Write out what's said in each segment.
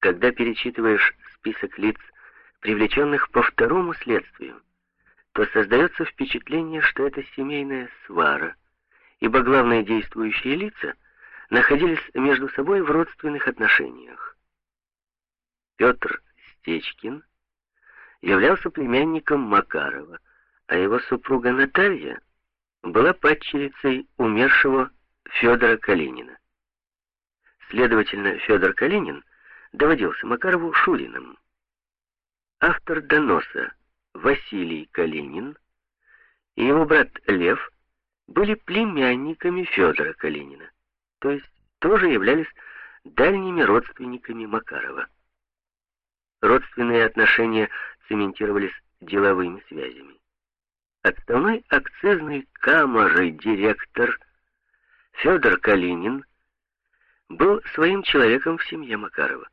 Когда перечитываешь список лиц, привлеченных по второму следствию, то создается впечатление, что это семейная свара, ибо главные действующие лица находились между собой в родственных отношениях. Петр Стечкин являлся племянником Макарова, а его супруга Наталья была падчерицей умершего Федора Калинина. Следовательно, Федор Калинин доводился Макарову Шуриным. Автор доноса Василий Калинин и его брат Лев были племянниками Федора Калинина, то есть тоже являлись дальними родственниками Макарова. Родственные отношения цементировались деловыми связями. Отставной акцизный камеры директор Федор Калинин был своим человеком в семье Макарова.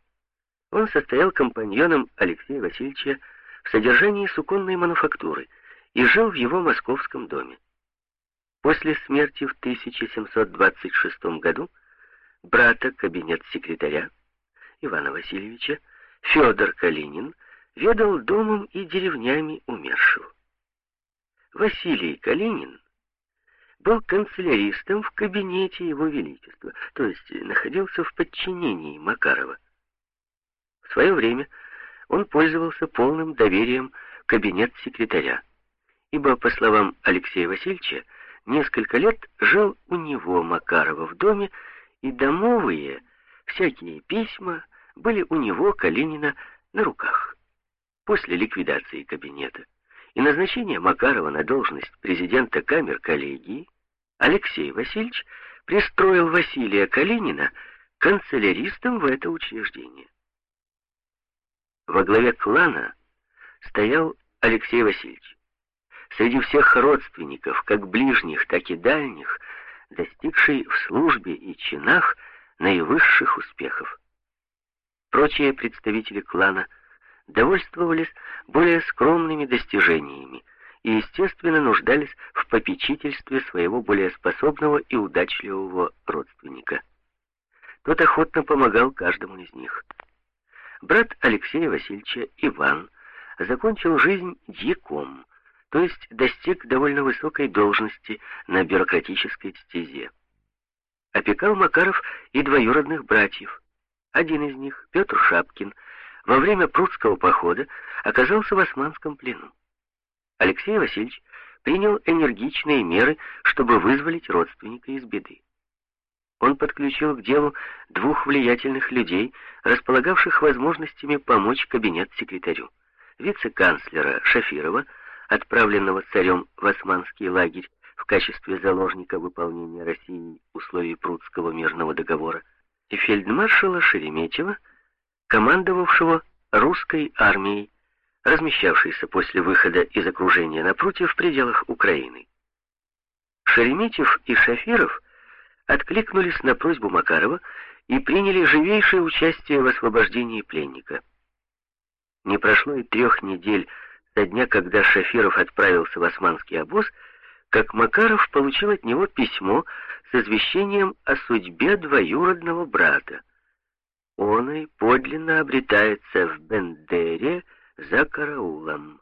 Он состоял компаньоном Алексея Васильевича в содержании суконной мануфактуры и жил в его московском доме. После смерти в 1726 году брата кабинет-секретаря Ивана Васильевича Федор Калинин ведал домом и деревнями умершего. Василий Калинин был канцеляристом в кабинете его величества, то есть находился в подчинении Макарова. В свое время он пользовался полным доверием кабинет-секретаря, ибо, по словам Алексея Васильевича, несколько лет жил у него Макарова в доме, и домовые, всякие письма были у него, Калинина, на руках. После ликвидации кабинета и назначения Макарова на должность президента камер коллегии, Алексей Васильевич пристроил Василия Калинина канцеляристом в это учреждение. Во главе клана стоял Алексей Васильевич. Среди всех родственников, как ближних, так и дальних, достигший в службе и чинах наивысших успехов. Прочие представители клана довольствовались более скромными достижениями и, естественно, нуждались в попечительстве своего более способного и удачливого родственника. Тот охотно помогал каждому из них. Брат Алексея Васильевича Иван закончил жизнь дьяком, то есть достиг довольно высокой должности на бюрократической стезе. Опекал Макаров и двоюродных братьев. Один из них, Петр Шапкин, во время прусского похода оказался в османском плену. Алексей Васильевич принял энергичные меры, чтобы вызволить родственника из беды. Он подключил к делу двух влиятельных людей, располагавших возможностями помочь кабинет-секретарю. Вице-канцлера Шафирова, отправленного царем в османский лагерь в качестве заложника выполнения России условий Прудского мирного договора, и фельдмаршала Шереметьева, командовавшего русской армией, размещавшейся после выхода из окружения напротив в пределах Украины. Шереметьев и Шафиров – откликнулись на просьбу Макарова и приняли живейшее участие в освобождении пленника. Не прошло и трех недель со дня, когда Шафиров отправился в османский обоз, как Макаров получил от него письмо с извещением о судьбе двоюродного брата. Он и подлинно обретается в Бендере за караулом.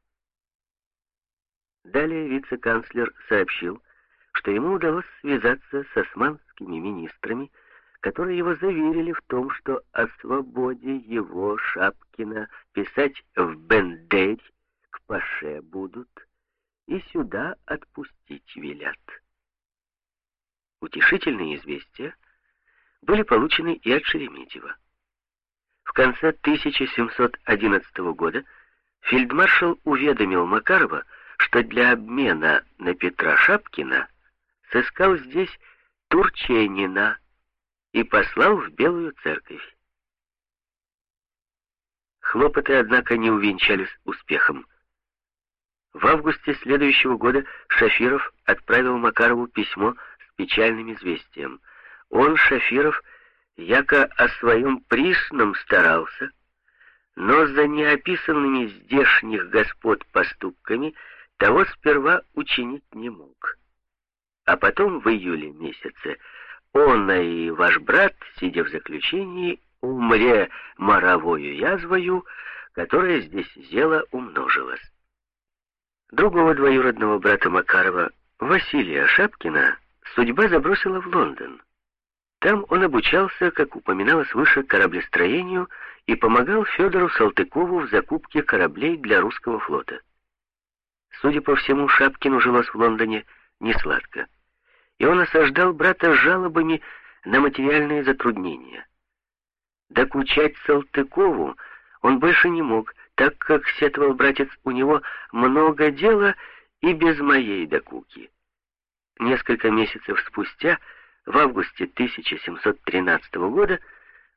Далее вице-канцлер сообщил, что ему удалось связаться с османскими министрами, которые его заверили в том, что о свободе его, Шапкина, писать в Бендерь к Паше будут и сюда отпустить велят. Утешительные известия были получены и от Шереметьева. В конце 1711 года фельдмаршал уведомил Макарова, что для обмена на Петра Шапкина сыскал здесь Турченина и послал в Белую церковь. Хлопоты, однако, не увенчались успехом. В августе следующего года Шафиров отправил Макарову письмо с печальным известием. Он, Шафиров, яко о своем присном старался, но за неописанными здешних господ поступками того сперва учинить не мог. А потом в июле месяце он и ваш брат, сидя в заключении, умре моровою язвою, которая здесь зело умножилась. Другого двоюродного брата Макарова, Василия Шапкина, судьба забросила в Лондон. Там он обучался, как упоминалось выше, кораблестроению и помогал Федору Салтыкову в закупке кораблей для русского флота. Судя по всему, Шапкину жилось в Лондоне не сладко, и он осаждал брата жалобами на материальные затруднения. Докучать Салтыкову он больше не мог, так как, сетовал братец, у него много дела и без моей докуки. Несколько месяцев спустя, в августе 1713 года,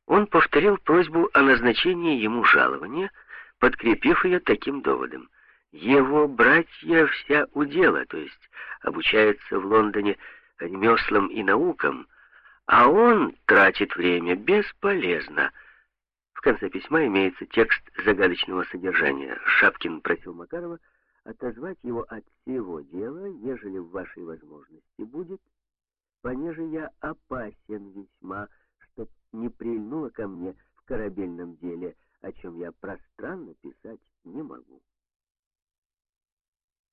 он повторил просьбу о назначении ему жалования, подкрепив ее таким доводом. Его братья вся удела, то есть обучаются в Лондоне ремеслам и наукам, а он тратит время бесполезно. В конце письма имеется текст загадочного содержания. Шапкин просил Макарова отозвать его от всего дела, ежели в вашей возможности будет, понеже я опасен весьма, чтоб не прильнуло ко мне в корабельном деле, о чем я пространно писать не могу.